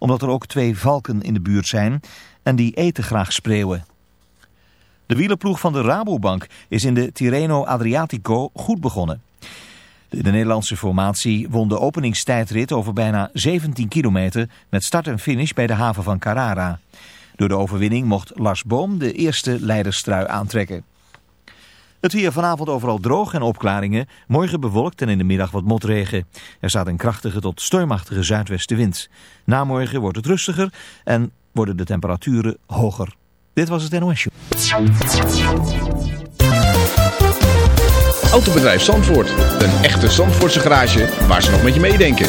omdat er ook twee valken in de buurt zijn en die eten graag spreeuwen. De wielerploeg van de Rabobank is in de Tirreno Adriatico goed begonnen. De Nederlandse formatie won de openingstijdrit over bijna 17 kilometer met start en finish bij de haven van Carrara. Door de overwinning mocht Lars Boom de eerste leiderstrui aantrekken. Het weer vanavond overal droog en opklaringen. Morgen bewolkt en in de middag wat motregen. Er staat een krachtige tot stormachtige zuidwestenwind. Na morgen wordt het rustiger en worden de temperaturen hoger. Dit was het NOS. Autobedrijf Zandvoort. Een echte Zandvoortse garage waar ze nog met je meedenken.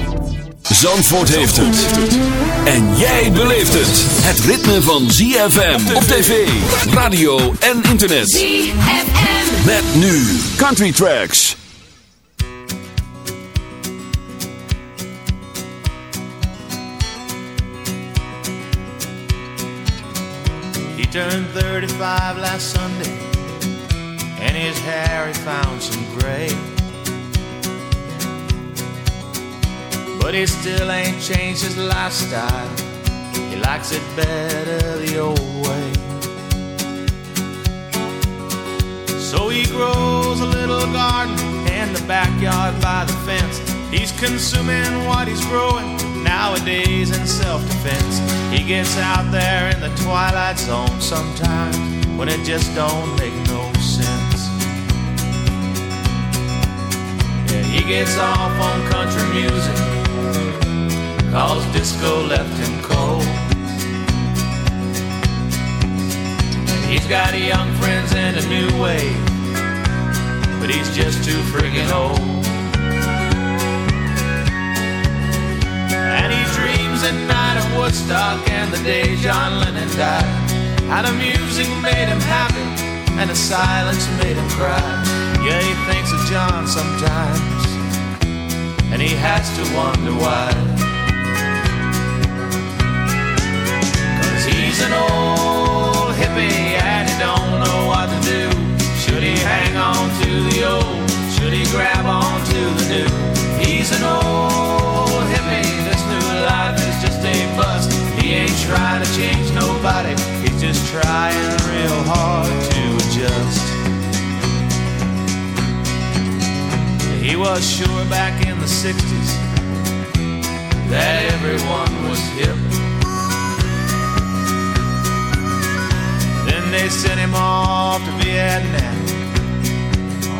Zandvoort heeft het. En jij beleeft het. Het ritme van ZFM op tv, radio en internet. ZFM. Met nu Country Tracks. He turned 35 last Sunday, and his hair he found some gray. But he still ain't changed his lifestyle. He likes it better the old way. So he grows a little garden in the backyard by the fence. He's consuming what he's growing nowadays in self defense. He gets out there in the twilight zone sometimes when it just don't make no sense. Yeah, he gets off on country music cause disco left him cold. And he's got young friends and a new wave, but he's just too friggin' old. And he dreams at night of Woodstock and the day John Lennon died. How the music made him happy and the silence made him cry. Yeah, he thinks of John sometimes, and he has to wonder why. He's an old hippie and he don't know what to do. Should he hang on to the old? Should he grab on to the new? He's an old hippie. This new life is just a bust. He ain't trying to change nobody. He's just trying real hard to adjust. He was sure back in the 60s that everyone was hip. They sent him off to Vietnam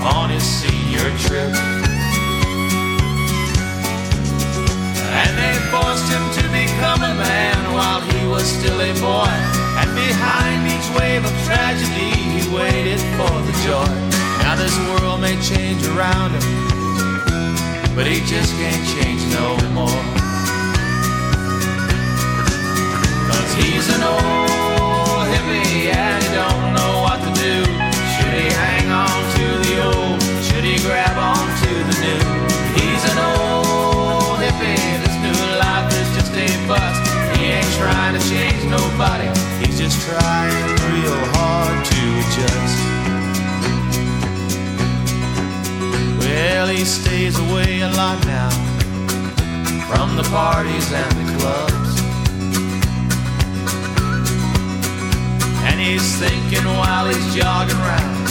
on his senior trip. And they forced him to become a man while he was still a boy. And behind each wave of tragedy, he waited for the joy. Now this world may change around him, but he just can't change no more. Cause he's an old nobody. He's just trying real hard to adjust. Well, he stays away a lot now from the parties and the clubs. And he's thinking while he's jogging around,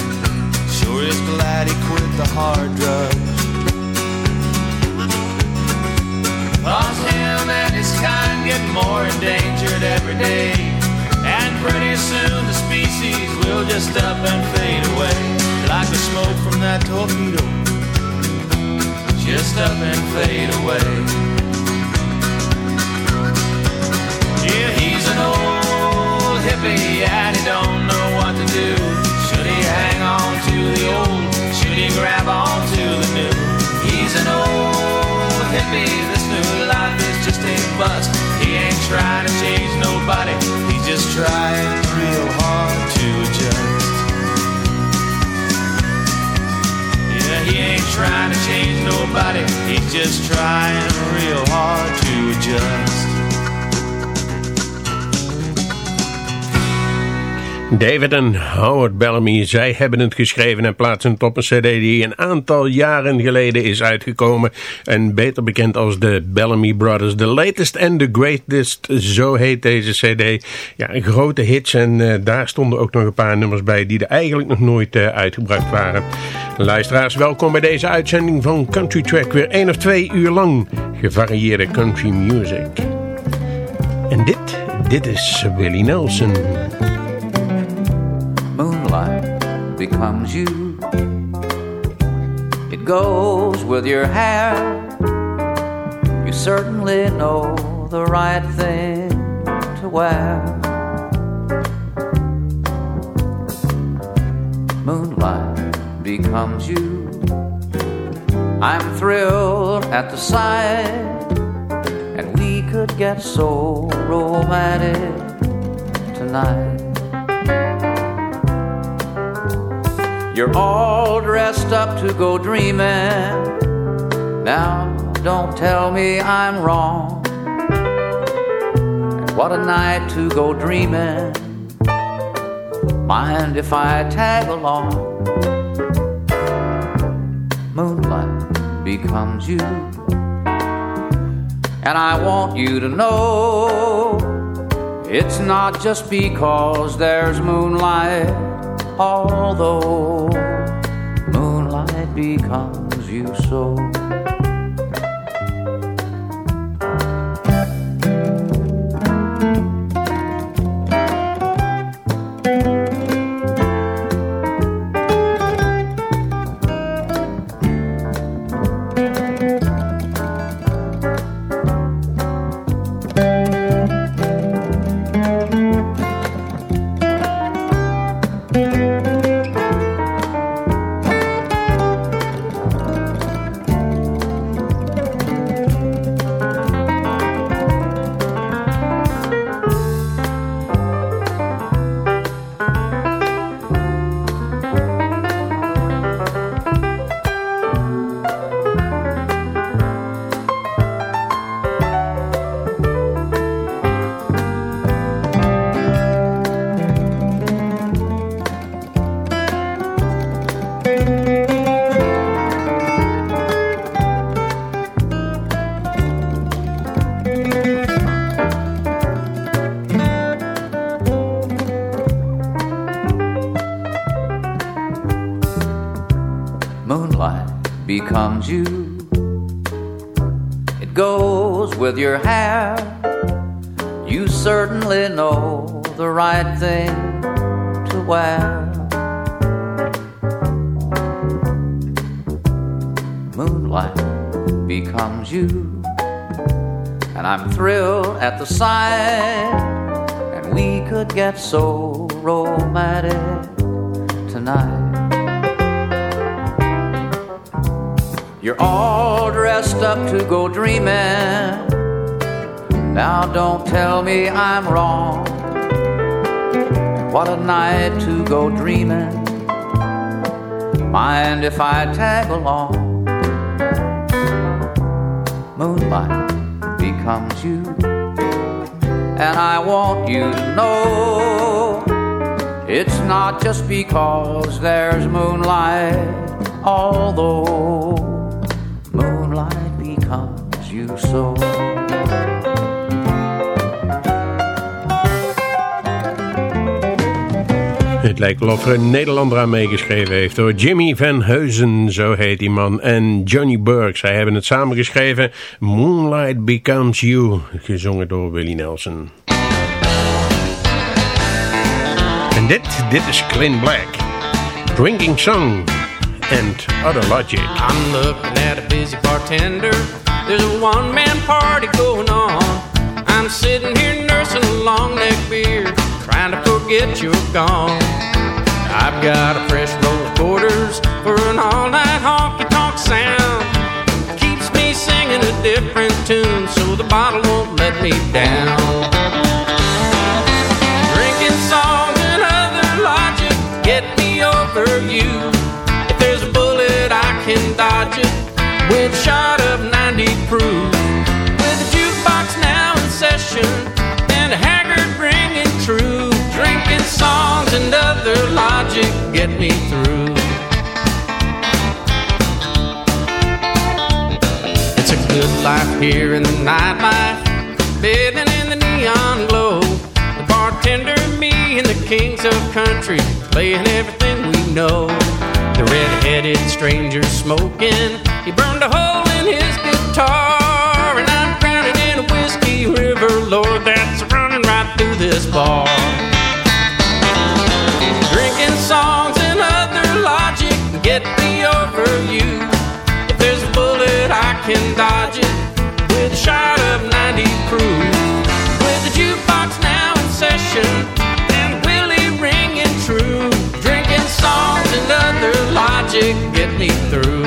sure is glad he quit the hard drugs. Cause this kind get more endangered every day. And pretty soon the species will just up and fade away. Like the smoke from that torpedo. Just up and fade away. Yeah, he's an old hippie and he don't know what to do. Should he hang on to the old? Should he grab on to the new? He's an old hippie just a bust. He ain't trying to change nobody. He's just trying real hard to adjust. Yeah, he ain't trying to change nobody. He's just trying real hard to David en Howard Bellamy, zij hebben het geschreven en plaatsen het op een cd die een aantal jaren geleden is uitgekomen. En beter bekend als de Bellamy Brothers. The Latest and the Greatest, zo heet deze cd. Ja, een grote hits en uh, daar stonden ook nog een paar nummers bij die er eigenlijk nog nooit uh, uitgebracht waren. Luisteraars, welkom bij deze uitzending van Country Track. Weer één of twee uur lang gevarieerde country music. En dit, dit is Willie Nelson. Moonlight becomes you. It goes with your hair. You certainly know the right thing to wear. Moonlight becomes you. I'm thrilled at the sight, and we could get so romantic tonight. You're all dressed up to go dreaming. Now, don't tell me I'm wrong. And what a night to go dreaming. Mind if I tag along? Moonlight becomes you. And I want you to know it's not just because there's moonlight although moonlight becomes you so. Becomes you. It goes with your hair. You certainly know the right thing to wear. Moonlight becomes you. And I'm thrilled at the sight. And we could get so romantic up to go dreaming. Now don't tell me I'm wrong. What a night to go dreaming. Mind if I tag along? Moonlight becomes you. And I want you to know it's not just because there's moonlight, although Het lijkt wel of er een Nederlander aan meegeschreven heeft hoor. Jimmy Van Heusen, zo heet die man. En Johnny Burke, zij hebben het samen geschreven. Moonlight Becomes You, gezongen door Willie Nelson. En dit, dit is Clint Black. Drinking Song. and Other Logic. I'm looking at a busy bartender. There's a one man party going on. I'm sitting here nursing a long neck beer, trying to forget you're gone. I've got a fresh roll of quarters for an all night honky tonk sound. Keeps me singing a different tune, so the bottle won't let me down. Drinking songs and other logic get me over you. If there's a bullet, I can dodge it with shot of 90 proof. With a jukebox now in session and a haggard ringing true. Drinking songs and other logic get me through. It's a good life here in the nightlife, bathing in the neon glow. The bartender, me, and the kings of country, playing everything we know. The red-headed stranger smoking, he burned a hole in his guitar, and I'm drowning in a whiskey river, Lord, that's running right through this bar. Drinking songs and other logic get me over you. If there's a bullet, I can dodge it with a shot of 90 proof. Get me through.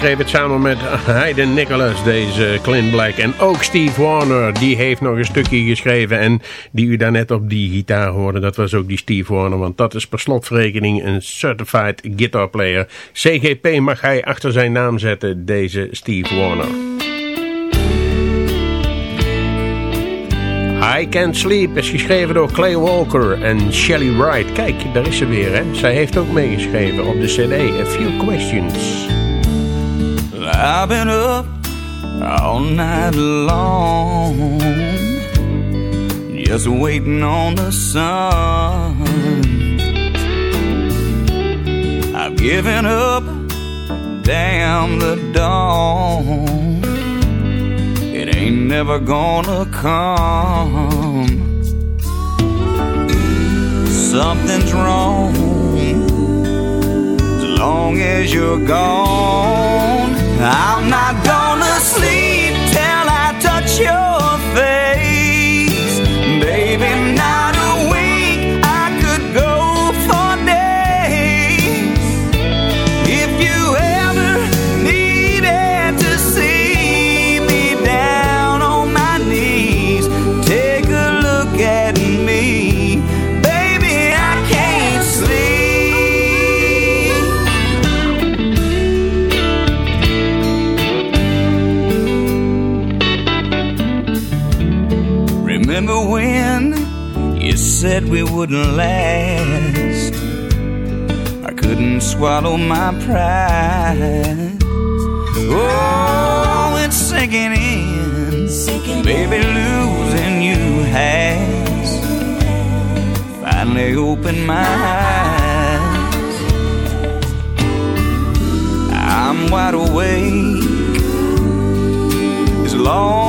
Schreef het samen met Hayden Nicholas, deze Clint Black. En ook Steve Warner, die heeft nog een stukje geschreven. En die u daarnet op die gitaar hoorde, dat was ook die Steve Warner. Want dat is per slotverrekening een Certified Guitar Player. CGP mag hij achter zijn naam zetten, deze Steve Warner. I Can't Sleep is geschreven door Clay Walker en Shelley Wright. Kijk, daar is ze weer, hè. Zij heeft ook meegeschreven op de cd A Few Questions. I've been up all night long, just waiting on the sun. I've given up, damn the dawn. It ain't never gonna come. Something's wrong as long as you're gone. I'm not gonna you said we wouldn't last? I couldn't swallow my pride. Oh, it's sinking in. Baby, losing you has finally opened my eyes. I'm wide awake long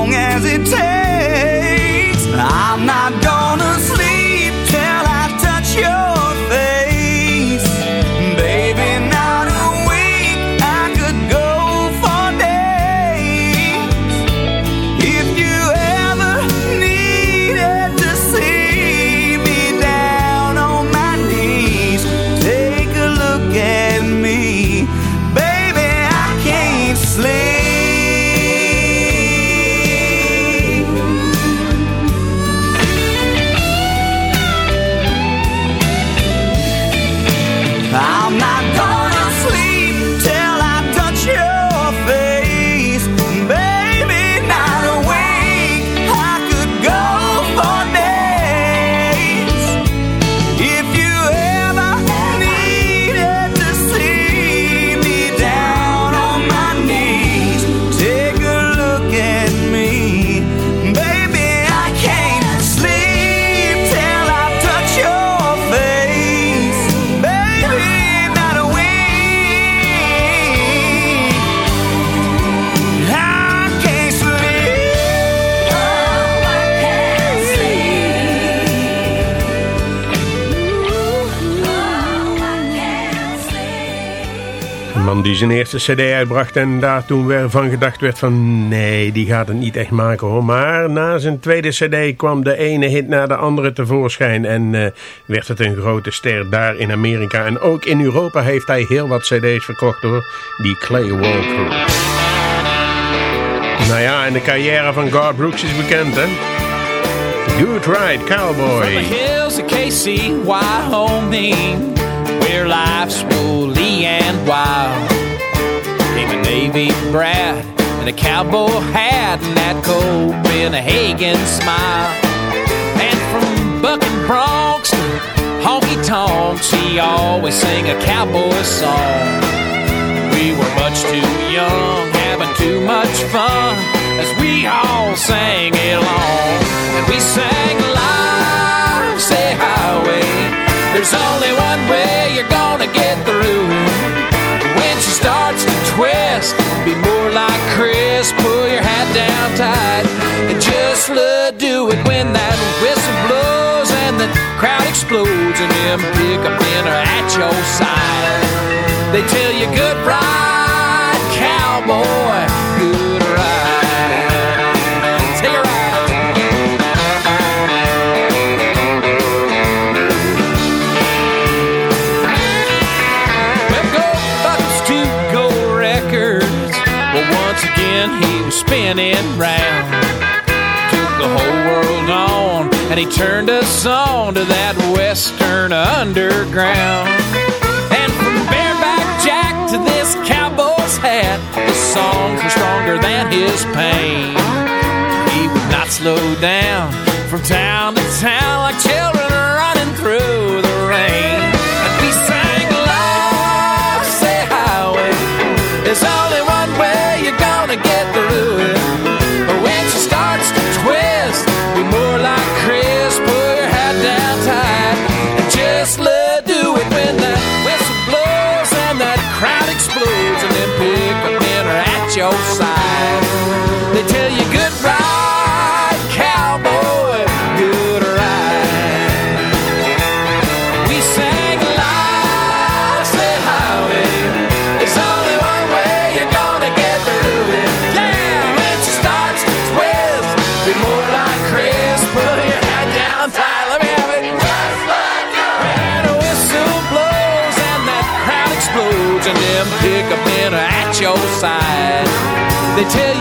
die zijn eerste cd uitbracht en daar toen weer van gedacht werd van nee, die gaat het niet echt maken hoor. Maar na zijn tweede cd kwam de ene hit na de andere tevoorschijn en eh, werd het een grote ster daar in Amerika. En ook in Europa heeft hij heel wat cd's verkocht hoor, die Clay Walker. Nou ja, en de carrière van Gar Brooks is bekend hè. Good Ride From the Cowboy. hills where life's woolly and wild, came a Navy brat and a cowboy hat and that Copenhagen smile. And from bucking broncs to honky tonks, he always sang a cowboy song. We were much too young, having too much fun as we all sang along. And we sang Life's a highway. There's only one way you're gonna get through. When she starts to twist, be more like Chris. Pull your hat down tight and just let do it when that whistle blows and the crowd explodes and them pick up men are at your side. They tell you good ride, cowboy, good ride. Spinning round. Took the whole world on, and he turned us on to that western underground. And from bareback Jack to this cowboy's hat, the songs were stronger than his pain. He would not slow down from town to town like your. They tell you good ride, cowboy, good ride. We sang a highway. There's only one way you're gonna get through it. Yeah, when she starts twist, be more like Chris. Put your hat down tight, let me have it. When a whistle blows and that crowd explodes, and them pickup men are at your side. They tell you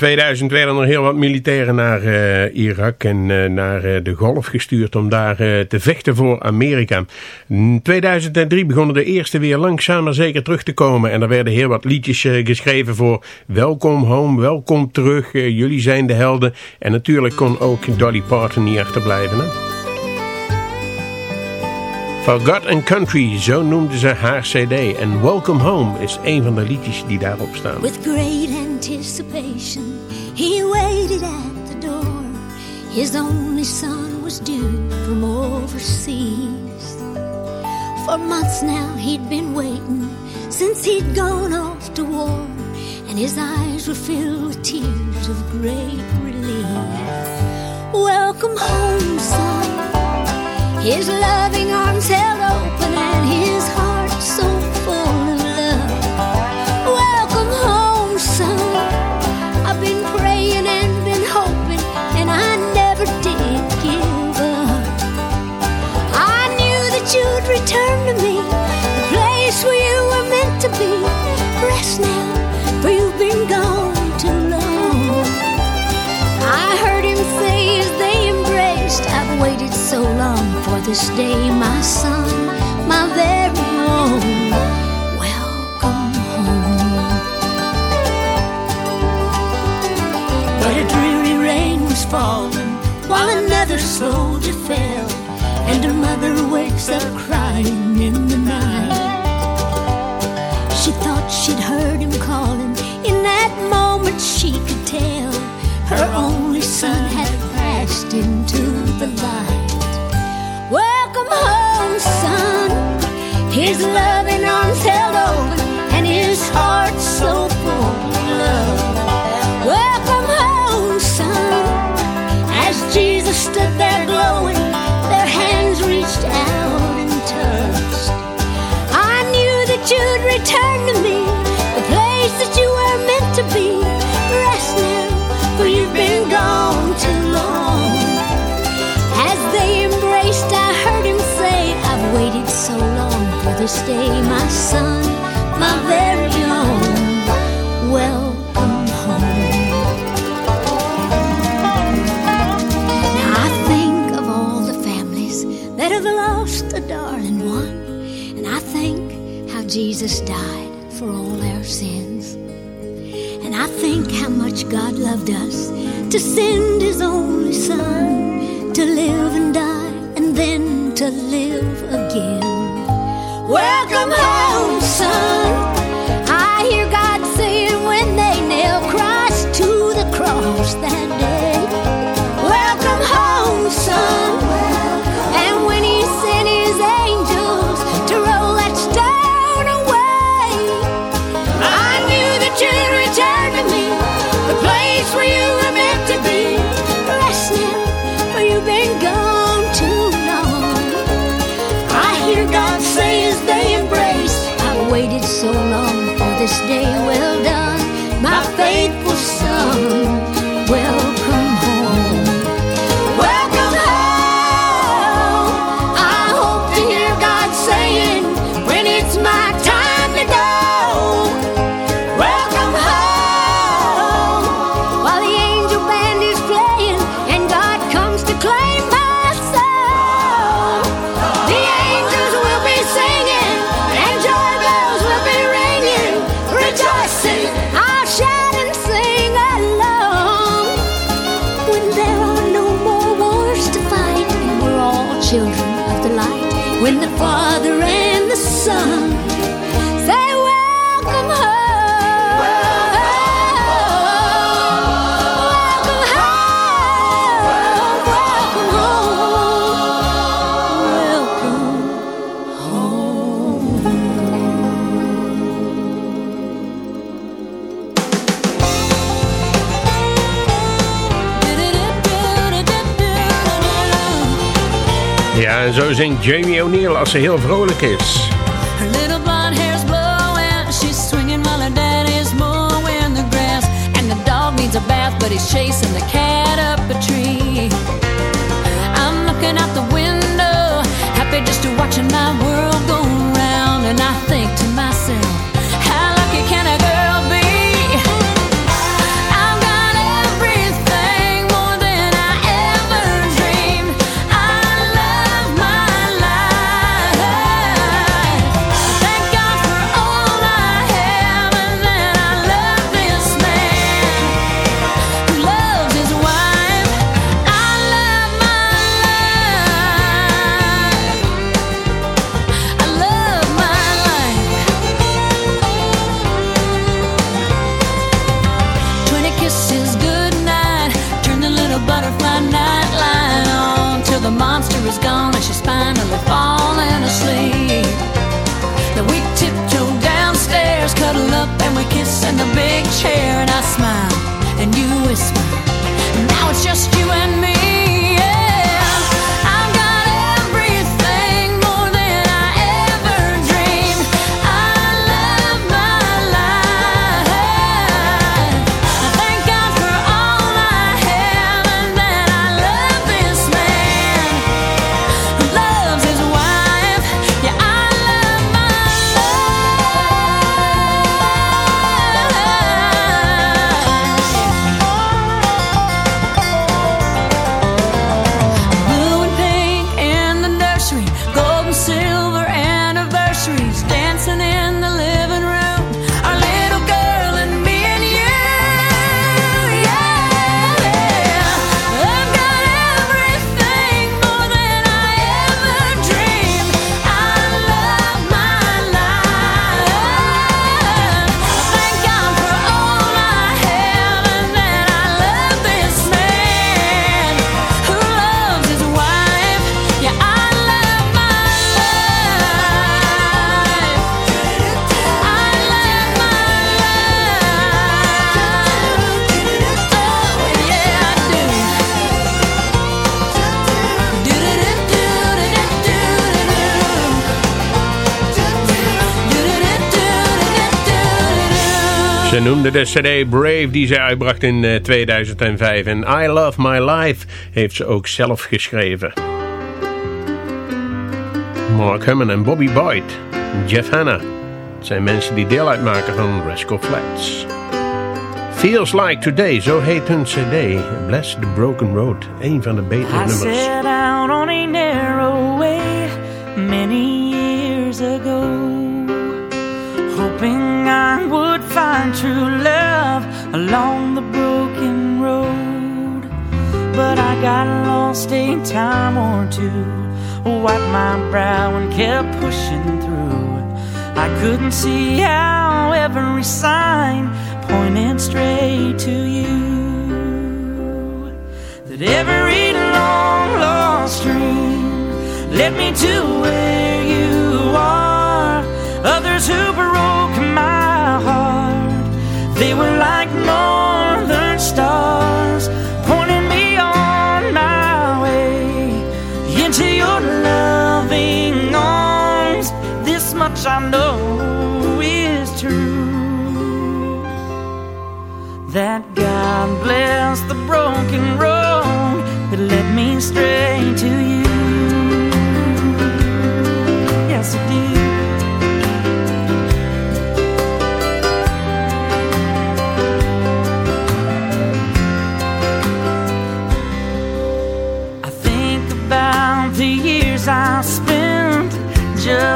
2000 werden er heel wat militairen naar eh, Irak en eh, naar eh, de Golf gestuurd om daar te vechten voor Amerika. In 2003 begonnen de eerste weer langzaam maar zeker terug te komen. En er werden heel wat liedjes geschreven voor Welkom Home, Welkom Terug, Jullie zijn de helden. En natuurlijk kon ook Dolly Parton niet achterblijven. Hè? For and Country, zo noemde ze haar cd. En Welcome Home is een van de liedjes die daarop staan. With great anticipation, he waited at the door. His only son was due from overseas. For months now he'd been waiting, since he'd gone off to war. And his eyes were filled with tears of great relief. Welcome home, son. His loving arms held open and his heart so full of love. Welcome home, son. I've been praying and been hoping, and I never did give up. I knew that you'd return to me, this day, my son, my very own. Welcome home. But a dreary rain was falling while another soldier fell, and her mother wakes up crying in the night. She thought she'd heard him calling. In that moment, she could tell her only son had passed into the light. His loving arms held open, and his heart so full of love. Welcome home, son. As Jesus stood there glowing, their hands reached out and touched. I knew that you'd return to me, this day, my son, my very own. Welcome home. Now I think of all the families that have lost a darling one, and I think how Jesus died for all their sins. And I think how much God loved us to send His only Son to live and die and then to live again. Welcome home, son. I hear God saying when they nailed Christ to the cross this day. Well done, my faithful Ja, en zo zingt Jamie O'Neal als ze heel vrolijk is. A bath, but he's chasing the cat up a tree. I'm looking out the window, happy just to watching my world go round. And I Just you Ze noemde de cd Brave die zij uitbracht in eh, 2005 en I Love My Life heeft ze ook zelf geschreven. Mark Hummon en Bobby Boyd, Jeff Hanna zijn mensen die deel uitmaken van Rascal Flats. Feels Like Today, zo heet hun cd. Bless the Broken Road, een van de betere I nummers. set out on a narrow way many years ago, I would find true love along the broken road. But I got lost a time or two, wiped my brow and kept pushing through. I couldn't see how every sign pointed straight to you that every long lost dream led me to where you are. Others who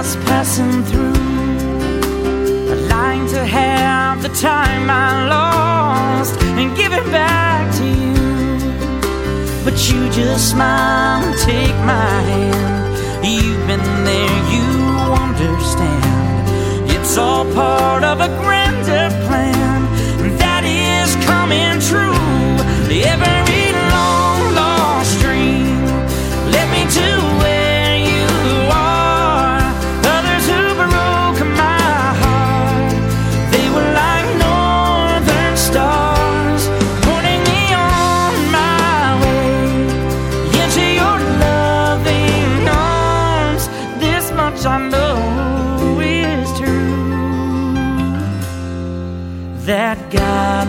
just passing through. I'd like to have the time I lost and give it back to you. But you just smile and take my hand. You've been there, you understand. It's all part of a grander plan that is coming true.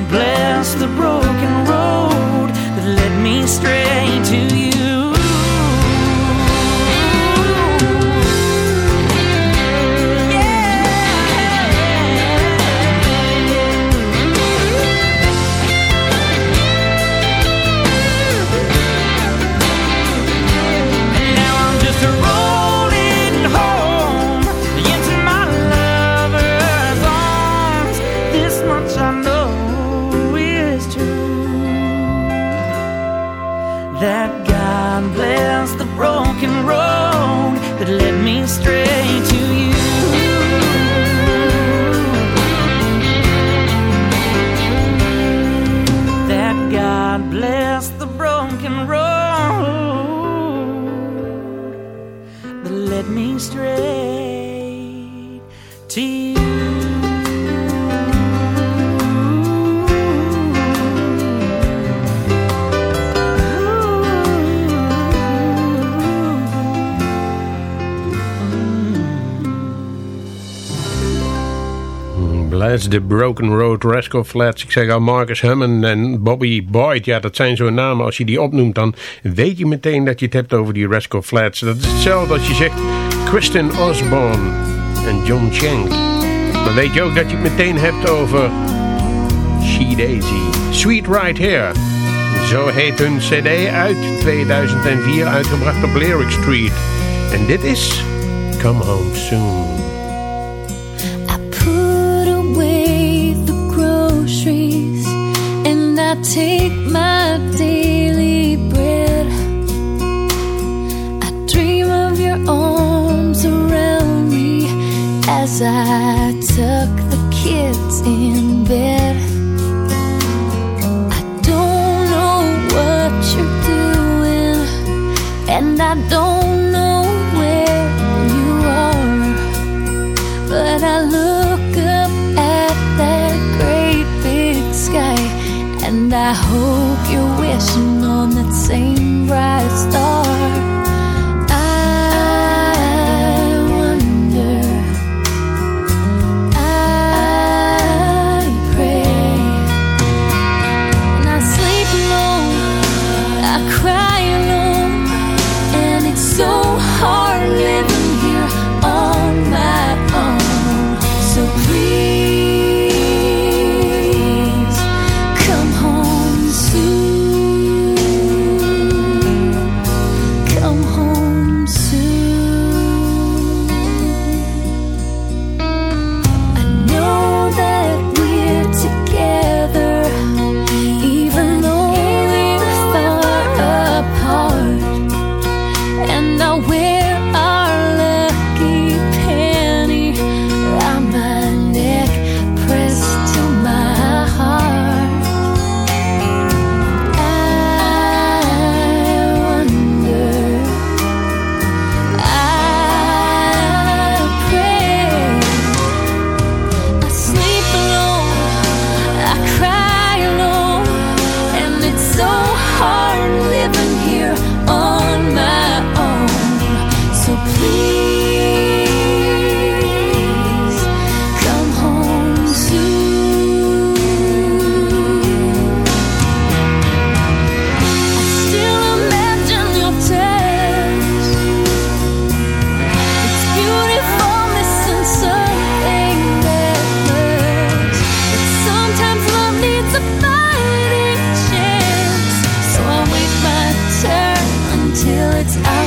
Bless the broken road that led me straight to The Broken Road, Rascal Flats. Ik zeg al Marcus Hammond en Bobby Boyd. Ja, dat zijn zo'n namen. Als je die opnoemt, dan weet je meteen dat je het hebt over die Rascal Flats. Dat is hetzelfde als je zegt Kristen Osborne en John Shank. Dan weet je ook dat je het meteen hebt over She Daisy. Sweet Right Here. Zo heet hun cd uit 2004, uitgebracht op Lyric Street. En dit is Come Home Soon. Take my daily bread. I dream of your arms around me as I tuck the kids in bed. I don't know what you're doing, and I don't you're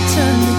turn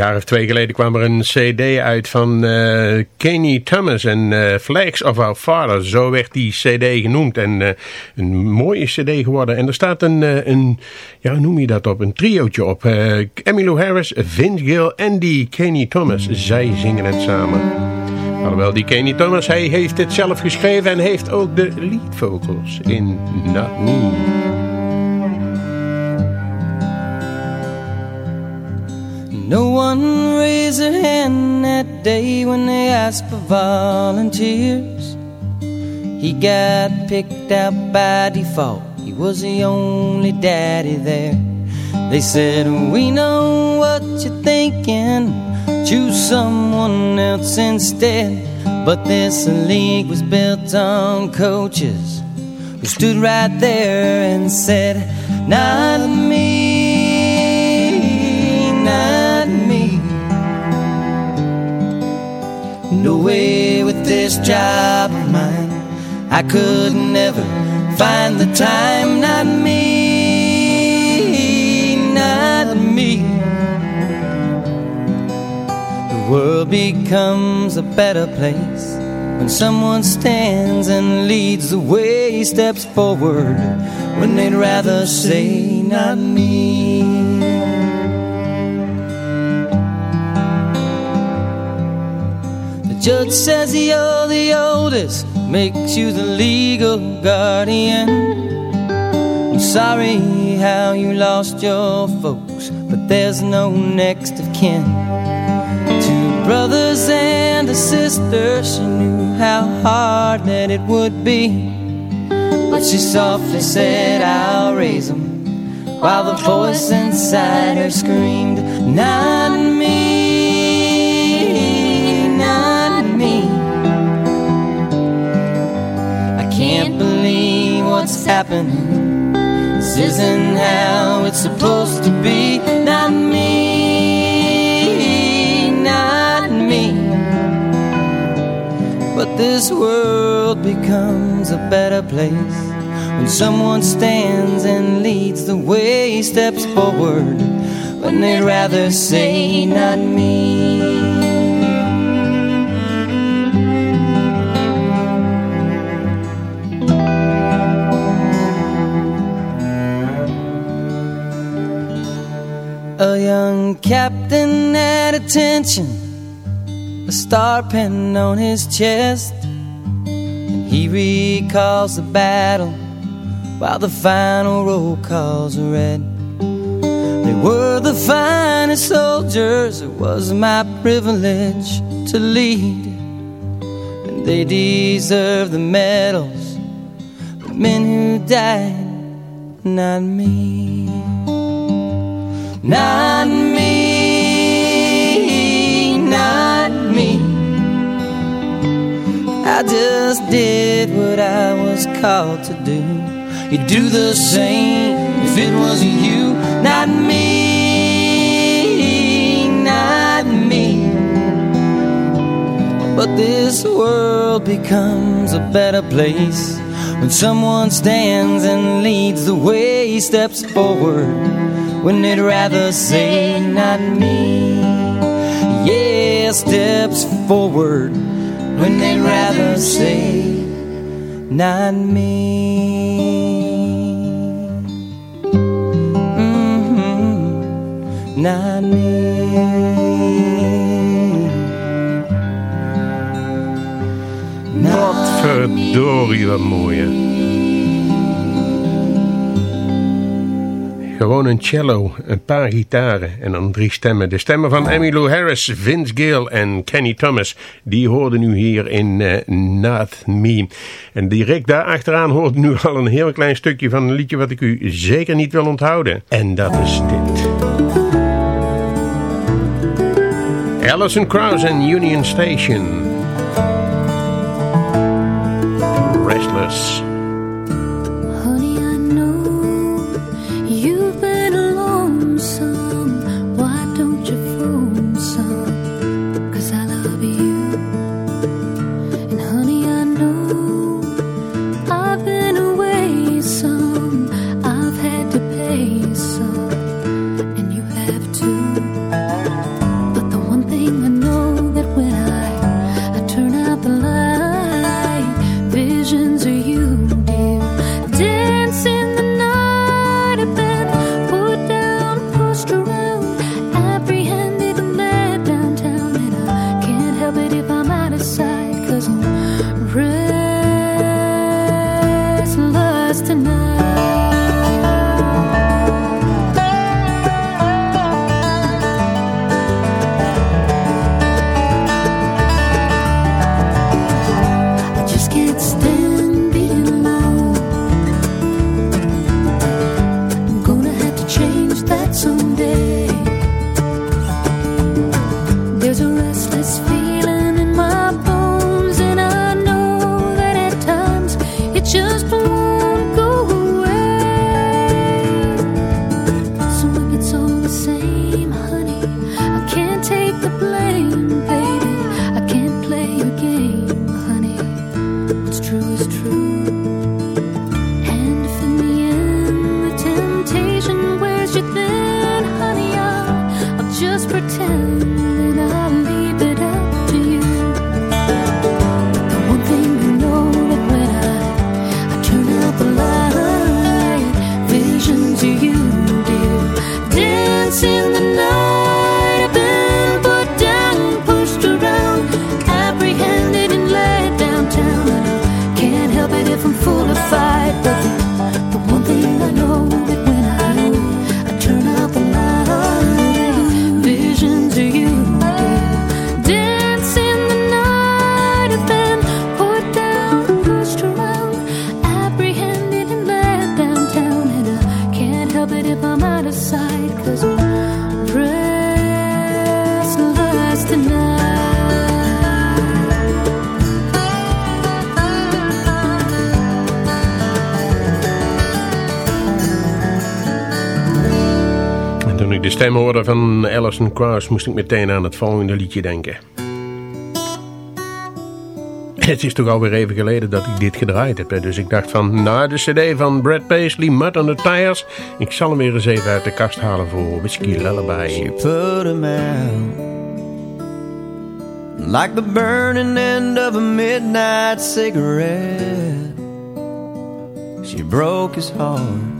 jaar of twee geleden kwam er een cd uit van eh Kenny Thomas en eh, Flags of Our Father. Zo werd die cd genoemd en eh, een mooie cd geworden. En er staat een, een ja noem je dat op, een triootje op. Emmylou Harris, Vince Gill en die Kenny Thomas. Zij zingen het samen. Alhoewel die Kenny Thomas, hij heeft het zelf geschreven en heeft ook de lead vocals in Not Me. No one raised their hand that day when they asked for volunteers. He got picked out by default. He was the only daddy there. They said, We know what you're thinking. Choose someone else instead. But this league was built on coaches who stood right there and said, Not me, No way with this job of mine. I could never find the time, not me, not me. The world becomes a better place when someone stands and leads the way, steps forward when they'd rather say, not me. Judge says you're the oldest, makes you the legal guardian. I'm sorry how you lost your folks, but there's no next of kin. Two brothers and a sister, she knew how hard that it would be. But she softly said, I'll raise them. While the voice inside her screamed, Not happening. This isn't how it's supposed to be. Not me, not me. But this world becomes a better place when someone stands and leads the way, steps forward when they'd rather say, Not me. A young captain at attention, a star pen on his chest, and he recalls the battle while the final roll calls are read. They were the finest soldiers, it was my privilege to lead, and they deserve the medals, the men who died, not me. Not me, not me. I just did what I was called to do. You'd do the same if it was you, not me, not me. But this world becomes a better place when someone stands and leads the way, steps forward when they'd rather say, not me. Yeah, steps forward when they'd rather say, not me. Mhm, Not me. Not Wat verdorie, wat mooie. Gewoon een cello, een paar gitaren en dan drie stemmen. De stemmen van Emmylou Harris, Vince Gill en Kenny Thomas. Die hoorden nu hier in Not Me. En direct daarachteraan hoort nu al een heel klein stukje van een liedje wat ik u zeker niet wil onthouden. En dat is dit. Alison Krauss en Union Station. Restless. Ik de stem hoorde van Alison Krauss moest ik meteen aan het volgende liedje denken. Het is toch alweer even geleden dat ik dit gedraaid heb. Dus ik dacht van, na de cd van Brad Paisley, Mud on the Tires... ik zal hem weer eens even uit de kast halen voor Whiskey Lullaby. put him out like the burning end of a midnight cigarette. She broke his heart.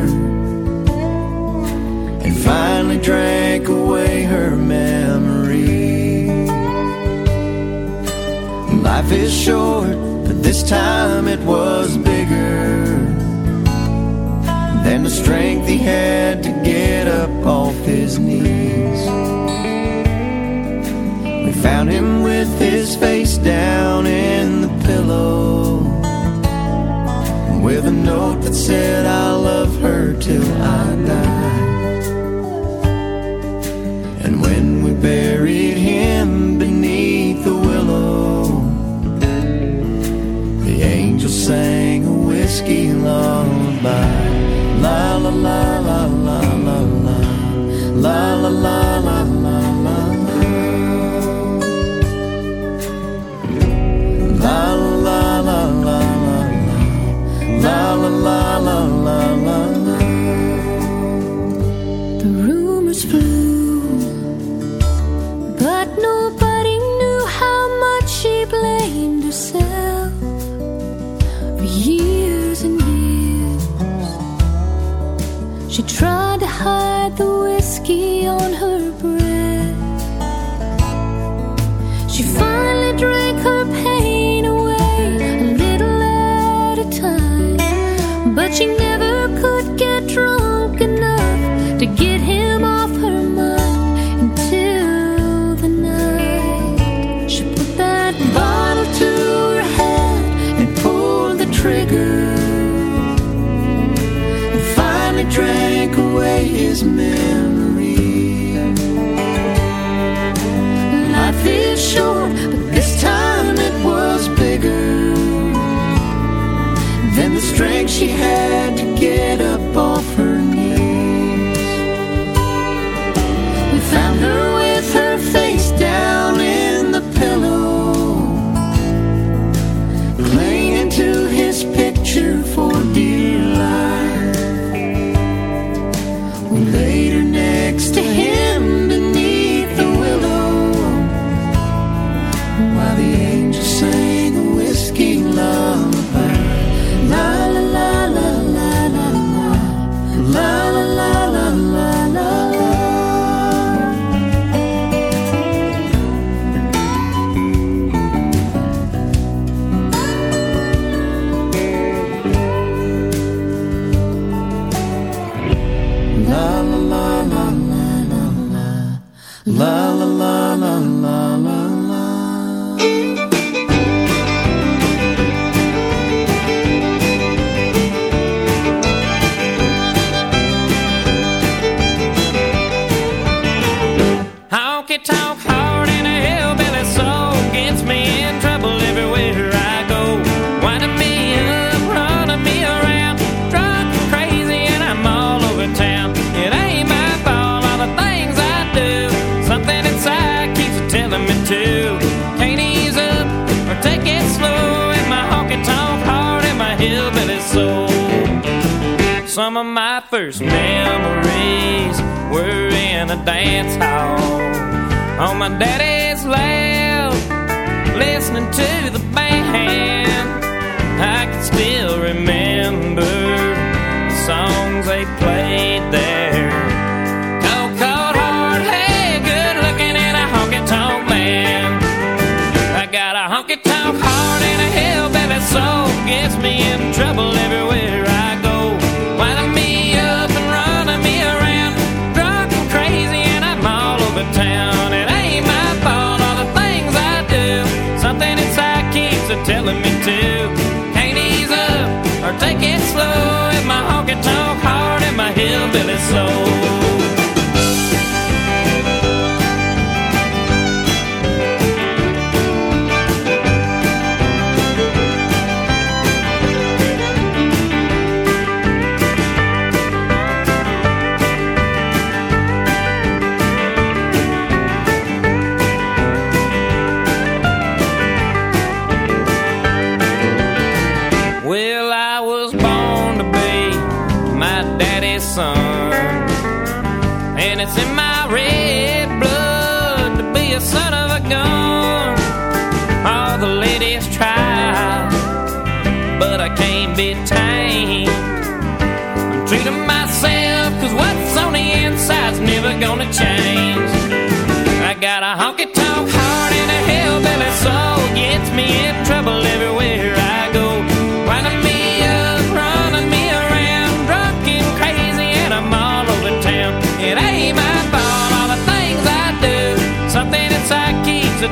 finally drank away her memory. Life is short, but this time it was bigger than the strength he had to get up off his knees. We found him with his face down in the pillow with a note that said, I love her till I die. And when we buried him beneath the willow, the angel sang a whiskey lullaby. La la la la la la la la la la la.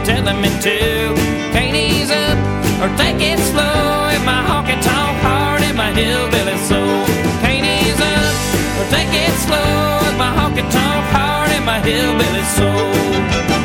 Telling me to. Can't ease up or take it slow in my honky tonk heart in my hillbilly soul. Can't ease up or take it slow in my honky tonk heart in my hillbilly soul.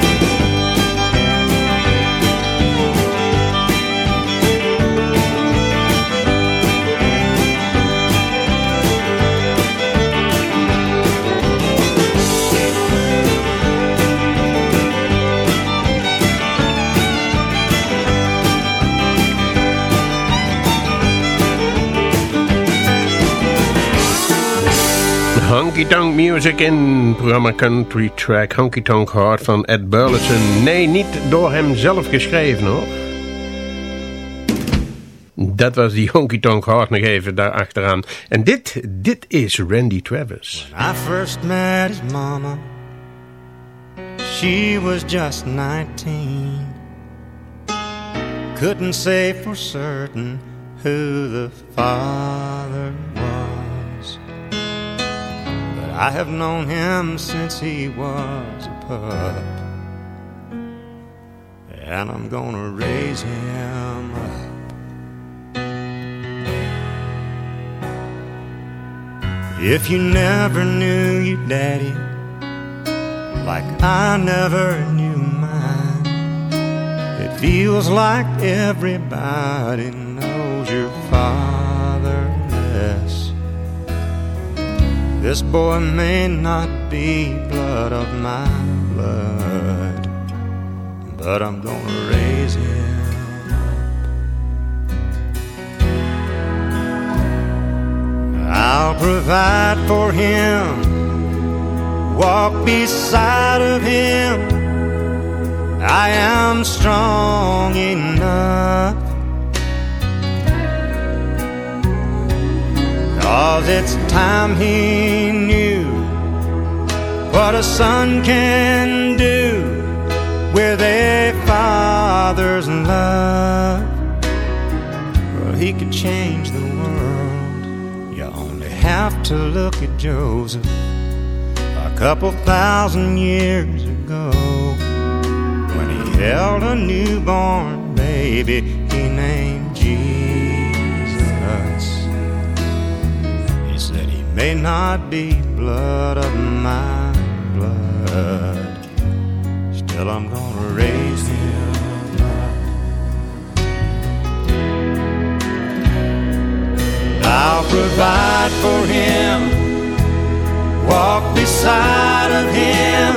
Honky Tonk Music in programma Country Track Honky Tonk Heart van Ed Burleson. Nee, niet door hem zelf geschreven hoor. Dat was die Honky Tonk Heart nog even daar achteraan. En dit, dit is Randy Travis. I first met his mama. She was just 19. Couldn't say for certain who the father I have known him since he was a pup. And I'm gonna raise him up. If you never knew your daddy, like I never knew mine, it feels like everybody knows your father This boy may not be blood of my blood, but I'm gonna raise him. I'll provide for him, walk beside of him. I am strong enough. Cause it's time he knew what a son can do with a father's love. Well, he could change the world. You only have to look at Joseph a couple thousand years ago when he held a newborn baby may not be blood of my blood, still I'm gonna raise him. I'll provide for him, walk beside of him.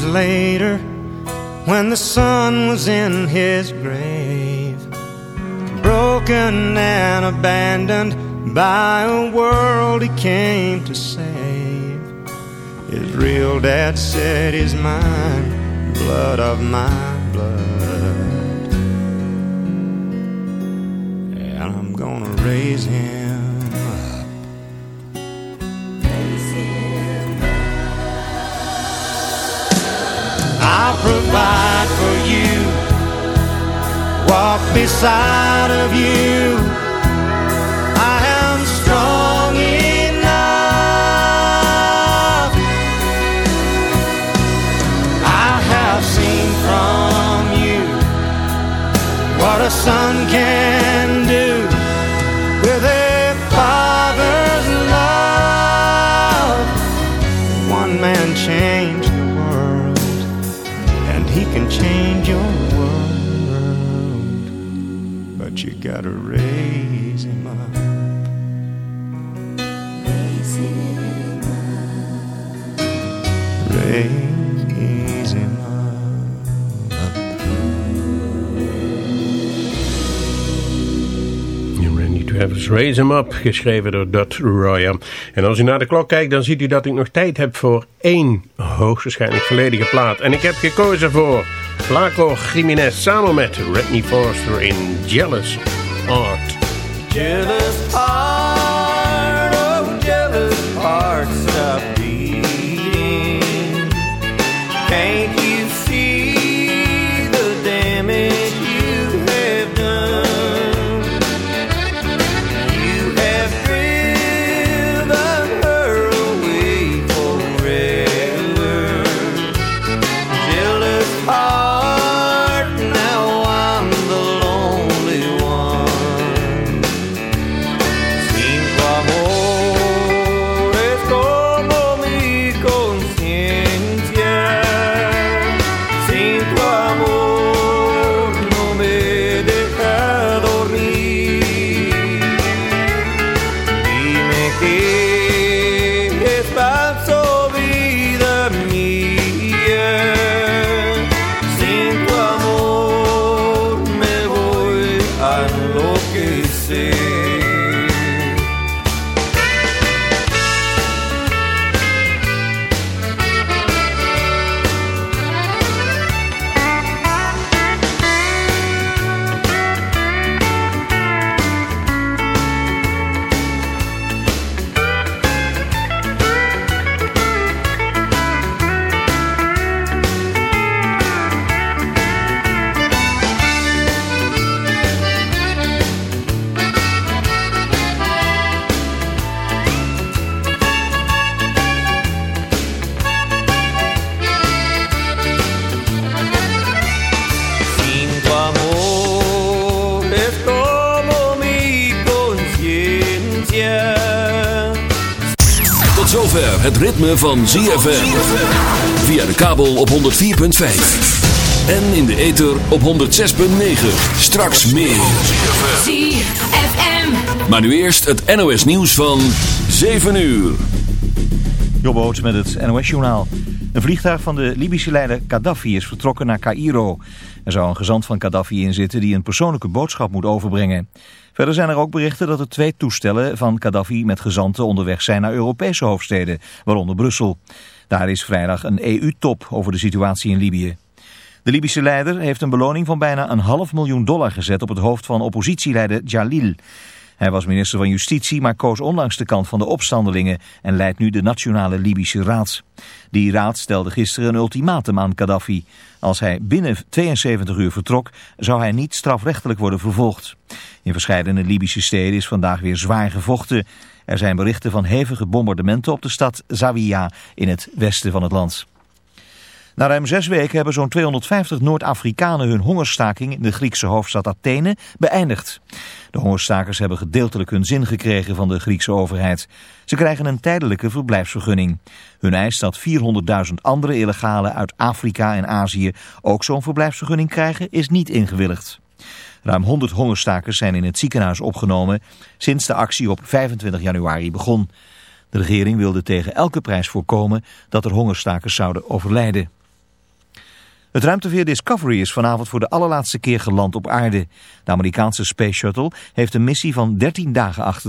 Years later, when the sun was in his grave, broken and abandoned by a world he came to save. His real dad said, He's mine, blood of my blood. And I'm gonna raise him I'll provide for you, walk beside of you. I am strong enough. I have seen from you what a son can Travis, Raise 'em Up, geschreven door Dot Royer. En als u naar de klok kijkt, dan ziet u dat ik nog tijd heb voor één hoogstwaarschijnlijk volledige plaat. En ik heb gekozen voor Flaco Jiménez samen met Redney Forster in Jealous Art. Jealous heart, zover het ritme van ZFM. Via de kabel op 104.5. En in de ether op 106.9. Straks meer. ZFM. Maar nu eerst het NOS nieuws van 7 uur. Jobboot met het NOS-journaal. Een vliegtuig van de Libische leider Gaddafi is vertrokken naar Cairo. Er zou een gezant van Gaddafi in zitten die een persoonlijke boodschap moet overbrengen. Verder zijn er ook berichten dat er twee toestellen van Gaddafi met gezanten onderweg zijn naar Europese hoofdsteden, waaronder Brussel. Daar is vrijdag een EU-top over de situatie in Libië. De Libische leider heeft een beloning van bijna een half miljoen dollar gezet op het hoofd van oppositieleider Jalil. Hij was minister van Justitie, maar koos onlangs de kant van de opstandelingen en leidt nu de Nationale Libische Raad. Die raad stelde gisteren een ultimatum aan Gaddafi. Als hij binnen 72 uur vertrok, zou hij niet strafrechtelijk worden vervolgd. In verschillende Libische steden is vandaag weer zwaar gevochten. Er zijn berichten van hevige bombardementen op de stad Zawiya in het westen van het land. Na ruim zes weken hebben zo'n 250 Noord-Afrikanen hun hongerstaking in de Griekse hoofdstad Athene beëindigd. De hongerstakers hebben gedeeltelijk hun zin gekregen van de Griekse overheid. Ze krijgen een tijdelijke verblijfsvergunning. Hun eis dat 400.000 andere illegalen uit Afrika en Azië ook zo'n verblijfsvergunning krijgen is niet ingewilligd. Ruim 100 hongerstakers zijn in het ziekenhuis opgenomen sinds de actie op 25 januari begon. De regering wilde tegen elke prijs voorkomen dat er hongerstakers zouden overlijden. Het ruimteveer Discovery is vanavond voor de allerlaatste keer geland op aarde. De Amerikaanse Space Shuttle heeft een missie van 13 dagen achter